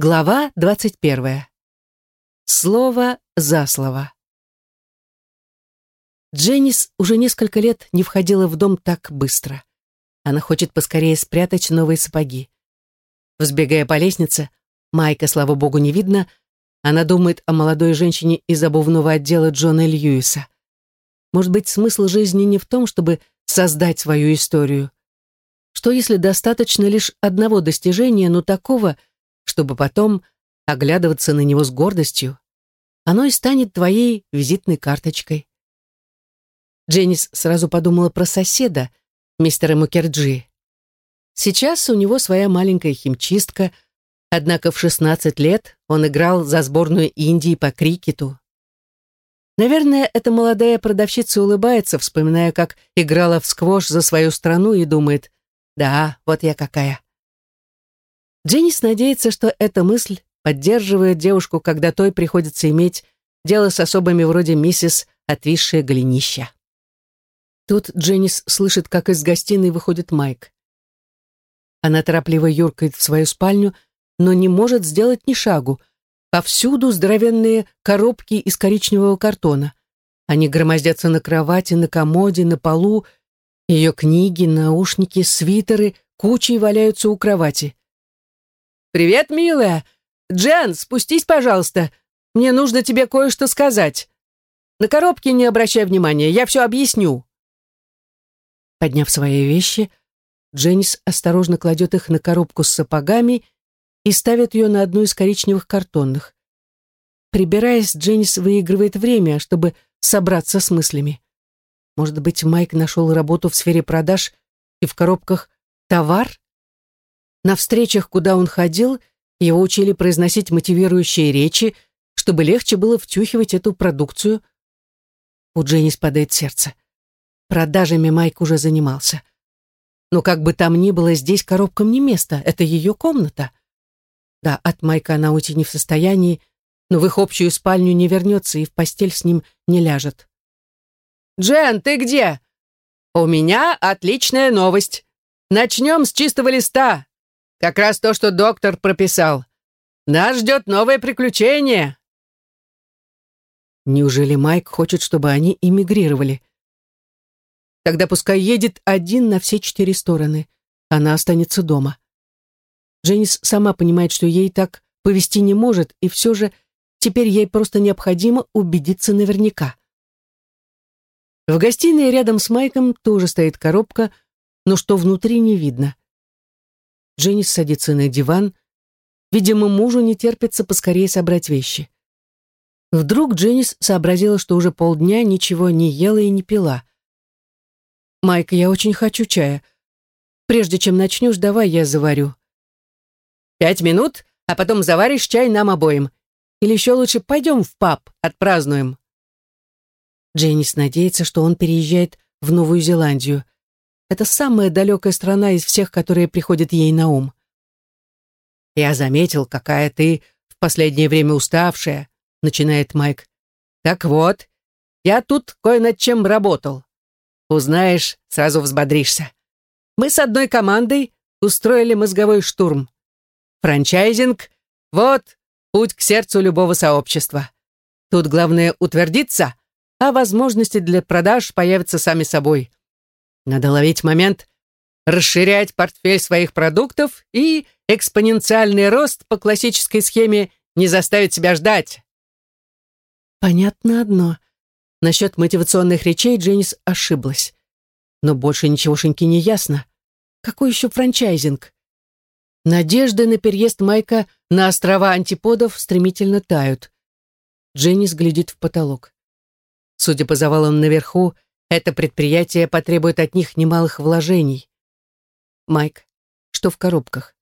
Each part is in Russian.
Глава 21. Слово за слово. Дженнис уже несколько лет не входила в дом так быстро. Она хочет поскорее спрятать новые сапоги. Взбегая по лестнице, Майка, слава богу, не видно, она думает о молодой женщине из обувного отдела Джона Льюиса. Может быть, смысл жизни не в том, чтобы создать свою историю. Что если достаточно лишь одного достижения, но такого – чтобы потом оглядываться на него с гордостью. Оно и станет твоей визитной карточкой. Дженнис сразу подумала про соседа, мистера Мукерджи. Сейчас у него своя маленькая химчистка, однако в 16 лет он играл за сборную Индии по крикету. Наверное, эта молодая продавщица улыбается, вспоминая, как играла в сквош за свою страну и думает, «Да, вот я какая». Дженнис надеется, что эта мысль поддерживает девушку, когда той приходится иметь дело с особыми вроде миссис «Отвисшее голенища». Тут Дженнис слышит, как из гостиной выходит Майк. Она торопливо юркает в свою спальню, но не может сделать ни шагу. Повсюду здоровенные коробки из коричневого картона. Они громоздятся на кровати, на комоде, на полу. Ее книги, наушники, свитеры кучей валяются у кровати. «Привет, милая! Джен, спустись, пожалуйста. Мне нужно тебе кое-что сказать. На коробке не обращай внимания, я все объясню». Подняв свои вещи, Дженнис осторожно кладет их на коробку с сапогами и ставит ее на одну из коричневых картонных. Прибираясь, Дженнис выигрывает время, чтобы собраться с мыслями. Может быть, Майк нашел работу в сфере продаж и в коробках товар? На встречах, куда он ходил, его учили произносить мотивирующие речи, чтобы легче было втюхивать эту продукцию. У Дженни спадает сердце. Продажами Майк уже занимался. Но как бы там ни было, здесь коробкам не место, это ее комната. Да, от Майка она уйти не в состоянии, но в их общую спальню не вернется и в постель с ним не ляжет. «Джен, ты где?» «У меня отличная новость. Начнем с чистого листа. Как раз то, что доктор прописал. Нас ждет новое приключение. Неужели Майк хочет, чтобы они эмигрировали? Тогда пускай едет один на все четыре стороны. Она останется дома. Дженнис сама понимает, что ей так повести не может, и все же теперь ей просто необходимо убедиться наверняка. В гостиной рядом с Майком тоже стоит коробка, но что внутри не видно. Дженнис садится на диван. Видимо, мужу не терпится поскорее собрать вещи. Вдруг Дженнис сообразила, что уже полдня ничего не ела и не пила. «Майк, я очень хочу чая. Прежде чем начнешь, давай я заварю». «Пять минут, а потом заваришь чай нам обоим. Или еще лучше пойдем в паб, отпразднуем». Дженнис надеется, что он переезжает в Новую Зеландию. Это самая далекая страна из всех, которые приходят ей на ум. «Я заметил, какая ты в последнее время уставшая», — начинает Майк. «Так вот, я тут кое над чем работал. Узнаешь, сразу взбодришься. Мы с одной командой устроили мозговой штурм. Франчайзинг — вот путь к сердцу любого сообщества. Тут главное утвердиться, а возможности для продаж появятся сами собой. Надо ловить момент, расширять портфель своих продуктов и экспоненциальный рост по классической схеме не заставит себя ждать. Понятно одно. Насчет мотивационных речей Дженнис ошиблась. Но больше ничегошеньки не ясно. Какой еще франчайзинг? Надежды на переезд Майка на острова антиподов стремительно тают. Дженнис глядит в потолок. Судя по завалам наверху, это предприятие потребует от них немалых вложений. Майк, что в коробках?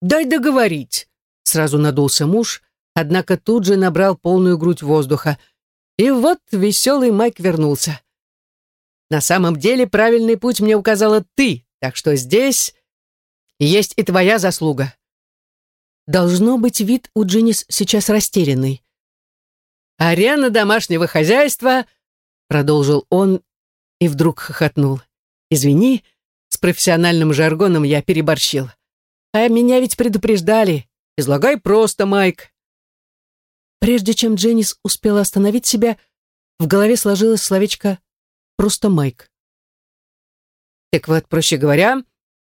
Дай договорить, сразу надулся муж, однако тут же набрал полную грудь воздуха. И вот веселый Майк вернулся. На самом деле правильный путь мне указала ты, так что здесь есть и твоя заслуга. Должно быть, вид у Дженнис сейчас растерянный. Арена домашнего хозяйства — продолжил он и вдруг хохотнул. «Извини, с профессиональным жаргоном я переборщил. А меня ведь предупреждали. Излагай просто, Майк». Прежде чем Дженнис успела остановить себя, в голове сложилось словечко «просто Майк». Так вот, проще говоря,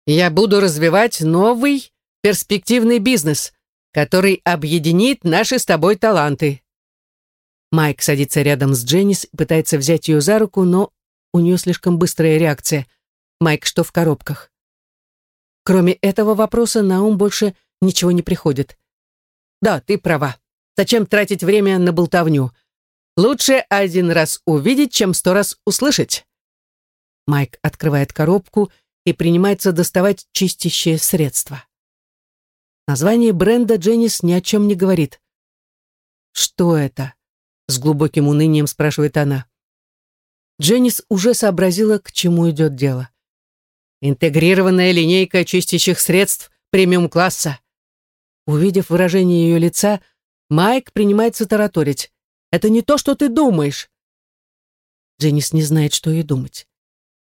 я буду развивать новый перспективный бизнес, который объединит наши с тобой таланты. Майк садится рядом с Дженнис пытается взять ее за руку, но у нее слишком быстрая реакция. Майк, что в коробках? Кроме этого вопроса на ум больше ничего не приходит. Да, ты права. Зачем тратить время на болтовню? Лучше один раз увидеть, чем сто раз услышать. Майк открывает коробку и принимается доставать чистящее средство. Название бренда Дженнис ни о чем не говорит. «Что это?» — с глубоким унынием спрашивает она. Дженнис уже сообразила, к чему идет дело. «Интегрированная линейка чистящих средств премиум-класса». Увидев выражение ее лица, Майк принимается тараторить. «Это не то, что ты думаешь». Дженнис не знает, что ей думать.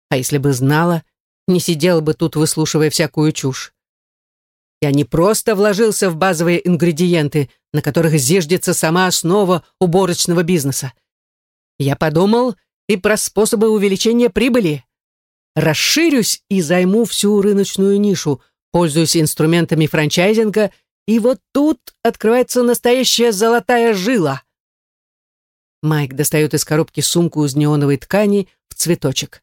А если бы знала, не сидела бы тут, выслушивая всякую чушь. Я не просто вложился в базовые ингредиенты, на которых зиждется сама основа уборочного бизнеса. Я подумал и про способы увеличения прибыли. Расширюсь и займу всю рыночную нишу, пользуюсь инструментами франчайзинга, и вот тут открывается настоящая золотая жила. Майк достает из коробки сумку из неоновой ткани в цветочек.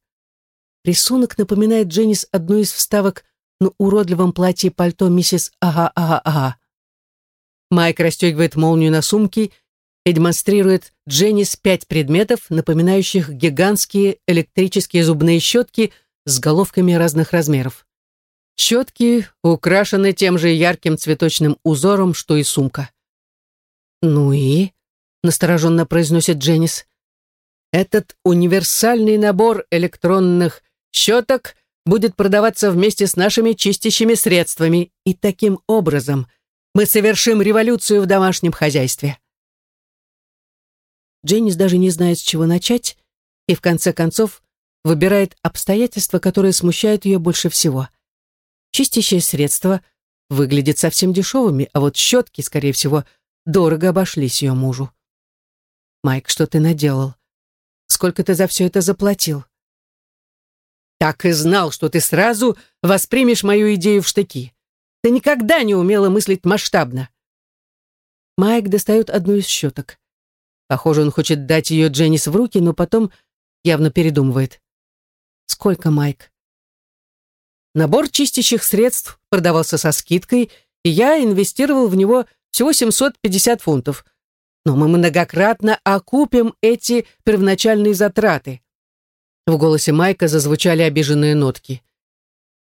Рисунок напоминает Дженнис одну из вставок на уродливом платье пальто миссис Ага-Ага-Ага. Майк расстегивает молнию на сумке и демонстрирует Дженнис пять предметов, напоминающих гигантские электрические зубные щетки с головками разных размеров. Щетки украшены тем же ярким цветочным узором, что и сумка. «Ну и?» — настороженно произносит Дженнис. «Этот универсальный набор электронных щеток будет продаваться вместе с нашими чистящими средствами, и таким образом мы совершим революцию в домашнем хозяйстве». Дженнис даже не знает, с чего начать, и в конце концов выбирает обстоятельства, которые смущают ее больше всего. Чистящее средство выглядит совсем дешевыми, а вот щетки, скорее всего, дорого обошлись ее мужу. «Майк, что ты наделал? Сколько ты за все это заплатил?» Так и знал, что ты сразу воспримешь мою идею в штыки. Ты никогда не умела мыслить масштабно. Майк достает одну из щеток. Похоже, он хочет дать ее Дженнис в руки, но потом явно передумывает. Сколько, Майк? Набор чистящих средств продавался со скидкой, и я инвестировал в него всего 750 фунтов. Но мы многократно окупим эти первоначальные затраты. В голосе Майка зазвучали обиженные нотки.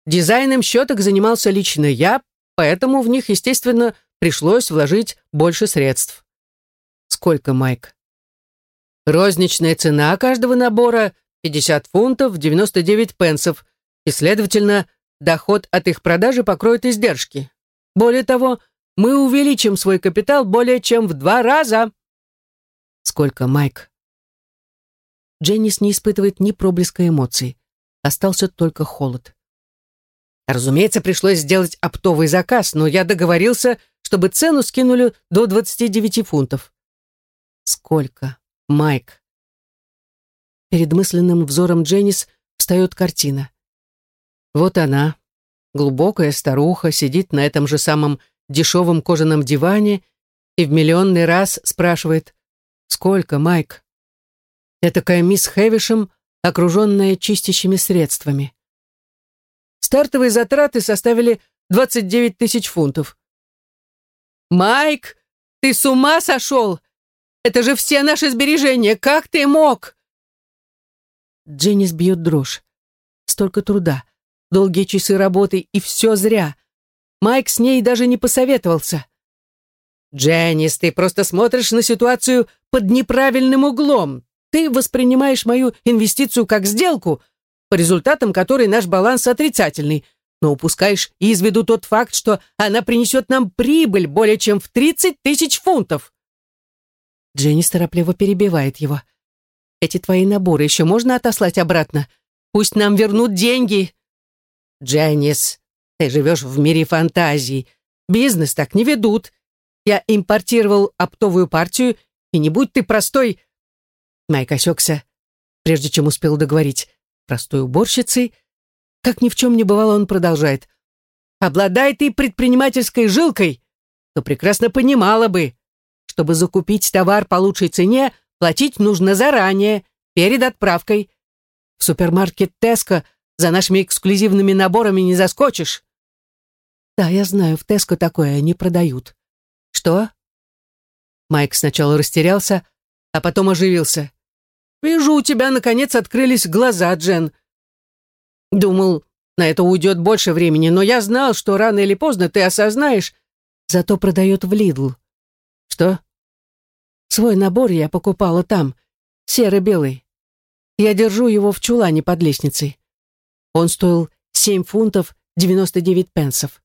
Дизайном щеток занимался лично я, поэтому в них, естественно, пришлось вложить больше средств. Сколько, Майк? Розничная цена каждого набора 50 фунтов 99 пенсов, и, следовательно, доход от их продажи покроет издержки. Более того, мы увеличим свой капитал более чем в два раза. Сколько, Майк? Дженнис не испытывает ни проблеска эмоций. Остался только холод. Разумеется, пришлось сделать оптовый заказ, но я договорился, чтобы цену скинули до 29 фунтов. Сколько? Майк. Перед мысленным взором Дженнис встает картина. Вот она, глубокая старуха, сидит на этом же самом дешевом кожаном диване и в миллионный раз спрашивает «Сколько, Майк?» Этакая мисс Хэвишем, окруженная чистящими средствами. Стартовые затраты составили 29 тысяч фунтов. «Майк, ты с ума сошел? Это же все наши сбережения, как ты мог?» Дженнис бьет дрожь. Столько труда, долгие часы работы, и все зря. Майк с ней даже не посоветовался. «Дженнис, ты просто смотришь на ситуацию под неправильным углом. Ты воспринимаешь мою инвестицию как сделку, по результатам которой наш баланс отрицательный, но упускаешь из виду тот факт, что она принесет нам прибыль более чем в 30 тысяч фунтов. Дженнис торопливо перебивает его. «Эти твои наборы еще можно отослать обратно? Пусть нам вернут деньги!» «Дженнис, ты живешь в мире фантазий. Бизнес так не ведут. Я импортировал оптовую партию, и не будь ты простой...» Майк осекся, прежде чем успел договорить. «Простой уборщицей?» Как ни в чем не бывало, он продолжает. «Обладай ты предпринимательской жилкой, то прекрасно понимала бы, чтобы закупить товар по лучшей цене, платить нужно заранее, перед отправкой. В супермаркет Теско за нашими эксклюзивными наборами не заскочишь. Да, я знаю, в Теско такое не продают. Что? Майк сначала растерялся, а потом оживился. Вижу, у тебя наконец открылись глаза, Джен. Думал, на это уйдет больше времени, но я знал, что рано или поздно ты осознаешь. Зато продает в Лидл. Что? Свой набор я покупала там, серо-белый. Я держу его в чулане под лестницей. Он стоил 7 фунтов 99 пенсов.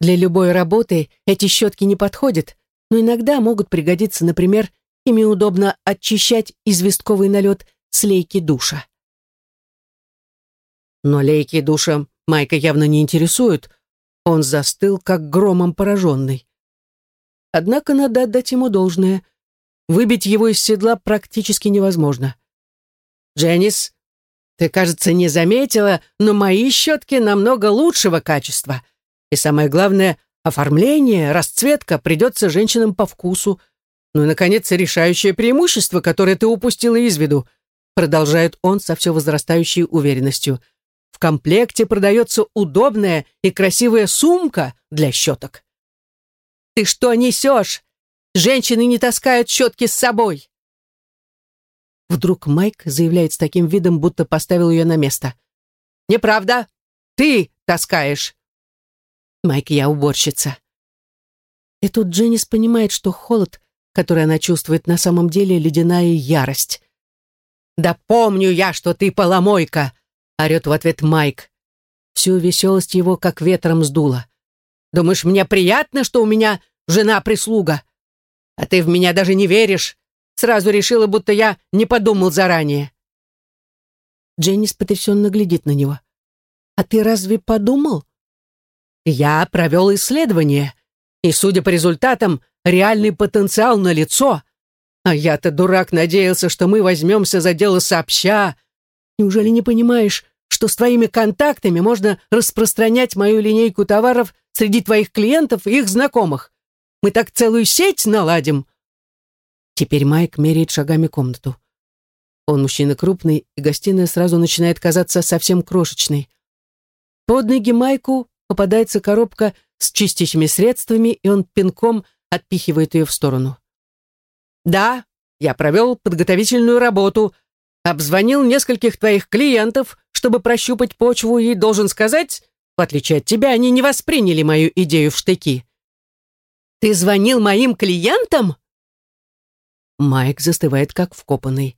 Для любой работы эти щетки не подходят, но иногда могут пригодиться, например, ими удобно очищать известковый налет с лейки душа. Но лейки душа Майка явно не интересуют. Он застыл, как громом пораженный. Однако надо отдать ему должное. Выбить его из седла практически невозможно. «Дженнис, ты, кажется, не заметила, но мои щетки намного лучшего качества. И самое главное, оформление, расцветка придется женщинам по вкусу. Ну и, наконец, решающее преимущество, которое ты упустила из виду», продолжает он со все возрастающей уверенностью. «В комплекте продается удобная и красивая сумка для щеток». «Ты что несешь? Женщины не таскают щетки с собой!» Вдруг Майк заявляет с таким видом, будто поставил ее на место. «Неправда! Ты таскаешь!» «Майк, я уборщица». И тут Дженнис понимает, что холод, который она чувствует, на самом деле ледяная ярость. «Да помню я, что ты поломойка!» — орет в ответ Майк. Всю веселость его как ветром сдуло. «Думаешь, мне приятно, что у меня жена-прислуга? А ты в меня даже не веришь. Сразу решила, будто я не подумал заранее. Дженнис потрясенно глядит на него. «А ты разве подумал?» «Я провел исследование, и, судя по результатам, реальный потенциал налицо. А я-то, дурак, надеялся, что мы возьмемся за дело сообща. Неужели не понимаешь, что с твоими контактами можно распространять мою линейку товаров среди твоих клиентов и их знакомых? Мы так целую сеть наладим!» Теперь Майк меряет шагами комнату. Он мужчина крупный, и гостиная сразу начинает казаться совсем крошечной. Под ноги Майку попадается коробка с чистящими средствами, и он пинком отпихивает ее в сторону. «Да, я провел подготовительную работу, обзвонил нескольких твоих клиентов, чтобы прощупать почву, и должен сказать, в отличие от тебя, они не восприняли мою идею в штыки. Ты звонил моим клиентам?» Майк застывает, как вкопанный.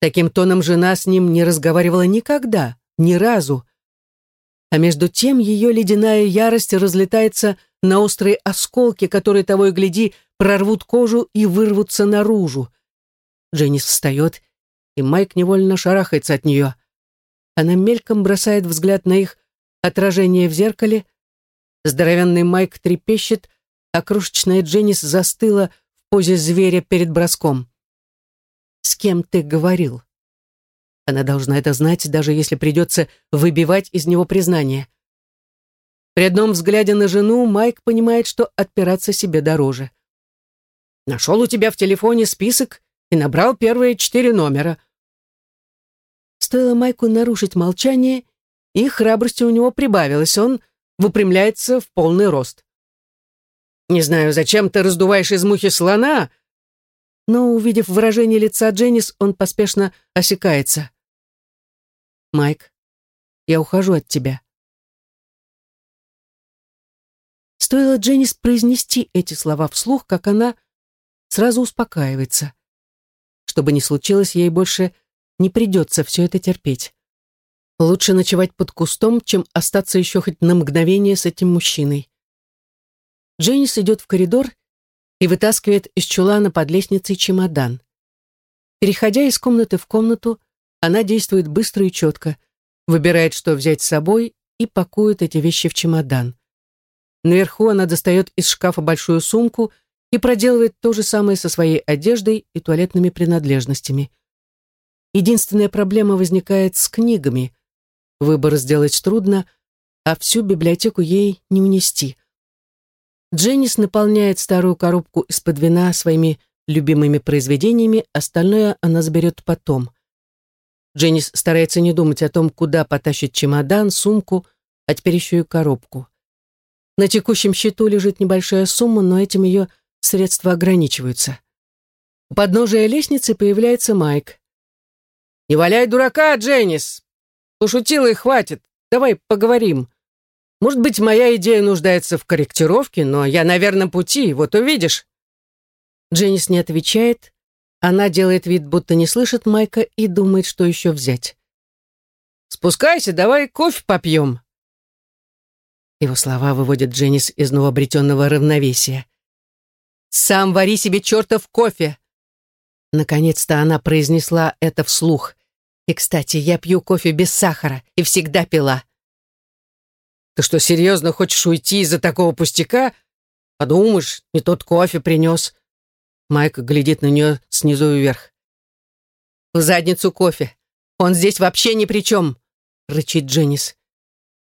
Таким тоном жена с ним не разговаривала никогда, ни разу. А между тем ее ледяная ярость разлетается на острые осколки, которые того и гляди прорвут кожу и вырвутся наружу. Дженнис встает, и Майк невольно шарахается от нее. Она мельком бросает взгляд на их отражение в зеркале. Здоровенный Майк трепещет, а крошечная Дженнис застыла позе зверя перед броском. «С кем ты говорил?» Она должна это знать, даже если придется выбивать из него признание. При одном взгляде на жену Майк понимает, что отпираться себе дороже. «Нашел у тебя в телефоне список и набрал первые четыре номера». Стоило Майку нарушить молчание, и храбрости у него прибавилось, он выпрямляется в полный рост. Не знаю, зачем ты раздуваешь из мухи слона, но, увидев выражение лица Дженнис, он поспешно осекается. «Майк, я ухожу от тебя». Стоило Дженнис произнести эти слова вслух, как она сразу успокаивается. Что бы ни случилось, ей больше не придется все это терпеть. Лучше ночевать под кустом, чем остаться еще хоть на мгновение с этим мужчиной. Дженнис идет в коридор и вытаскивает из чулана под лестницей чемодан. Переходя из комнаты в комнату, она действует быстро и четко, выбирает, что взять с собой, и пакует эти вещи в чемодан. наверху она достает из шкафа большую сумку и проделывает то же самое со своей одеждой и туалетными принадлежностями. Единственная проблема возникает с книгами. Выбор сделать трудно, а всю библиотеку ей не унести. Дженнис наполняет старую коробку из-под вина своими любимыми произведениями, остальное она заберет потом. Дженнис старается не думать о том, куда потащит чемодан, сумку, а теперь еще и коробку. На текущем счету лежит небольшая сумма, но этим ее средства ограничиваются. У подножия лестницы появляется Майк. «Не валяй дурака, Дженнис! Пошутила и хватит. Давай поговорим. Может быть, моя идея нуждается в корректировке, но я на верном пути, вот увидишь». Дженнис не отвечает. Она делает вид, будто не слышит Майка и думает, что еще взять. «Спускайся, давай кофе попьем». Его слова выводят Дженнис из новообретенного равновесия. «Сам вари себе чертов кофе!» Наконец-то она произнесла это вслух. «И, кстати, я пью кофе без сахара и всегда пила». «Ты что, серьезно хочешь уйти из-за такого пустяка? Подумаешь, не тот кофе принес». Майк глядит на нее снизу вверх. «В задницу кофе. Он здесь вообще ни при чем», — рычит Дженнис.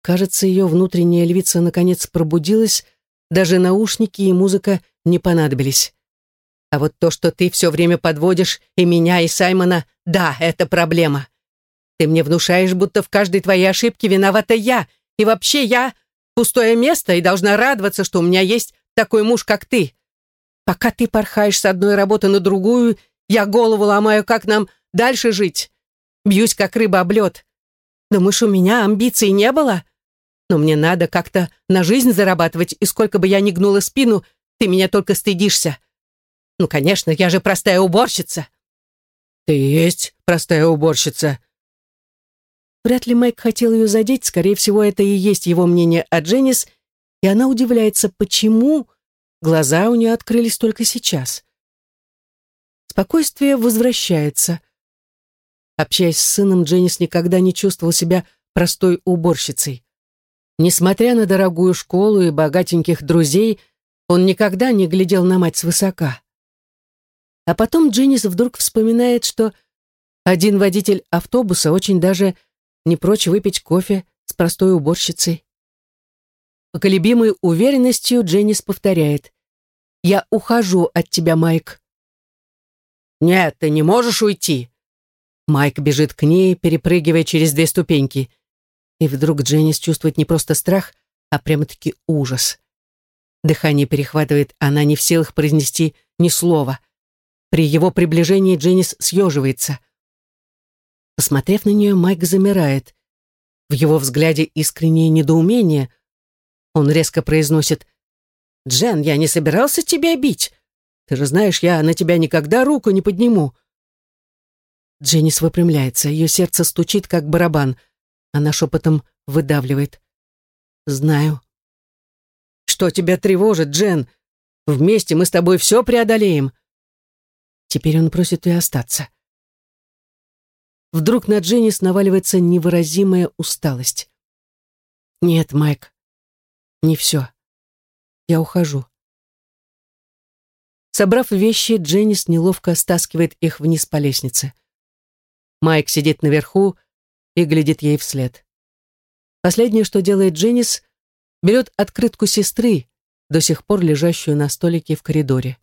Кажется, ее внутренняя львица наконец пробудилась, даже наушники и музыка не понадобились. А вот то, что ты все время подводишь и меня, и Саймона, да, это проблема. Ты мне внушаешь, будто в каждой твоей ошибке виновата я, и вообще я пустое место и должна радоваться, что у меня есть такой муж, как ты. Пока ты порхаешь с одной работы на другую, я голову ломаю, как нам дальше жить. Бьюсь, как рыба об лед. Думаешь, у меня амбиций не было? Но мне надо как-то на жизнь зарабатывать, и сколько бы я ни гнула спину, ты меня только стыдишься. Ну, конечно, я же простая уборщица. Ты есть простая уборщица. Вряд ли Майк хотел ее задеть, скорее всего, это и есть его мнение о Дженнис, и она удивляется, почему Глаза у нее открылись только сейчас. Спокойствие возвращается. Общаясь с сыном, Дженнис никогда не чувствовал себя простой уборщицей. Несмотря на дорогую школу и богатеньких друзей, он никогда не глядел на мать свысока. А потом Дженнис вдруг вспоминает, что один водитель автобуса очень даже не прочь выпить кофе с простой уборщицей. Поколебимой уверенностью Дженнис повторяет. «Я ухожу от тебя, Майк». «Нет, ты не можешь уйти». Майк бежит к ней, перепрыгивая через две ступеньки. И вдруг Дженнис чувствует не просто страх, а прямо-таки ужас. Дыхание перехватывает, она не в силах произнести ни слова. При его приближении Дженнис съеживается. Посмотрев на нее, Майк замирает. В его взгляде искреннее недоумение, он резко произносит «Джен, я не собирался тебя бить. Ты же знаешь, я на тебя никогда руку не подниму». Дженнис выпрямляется, ее сердце стучит, как барабан. Она шепотом выдавливает. «Знаю». «Что тебя тревожит, Джен? Вместе мы с тобой все преодолеем». Теперь он просит ее остаться. Вдруг на Дженнис наваливается невыразимая усталость. «Нет, Майк, не все. Я ухожу. Собрав вещи, Дженнис неловко стаскивает их вниз по лестнице. Майк сидит наверху и глядит ей вслед. Последнее, что делает Дженнис, берет открытку сестры, до сих пор лежащую на столике в коридоре.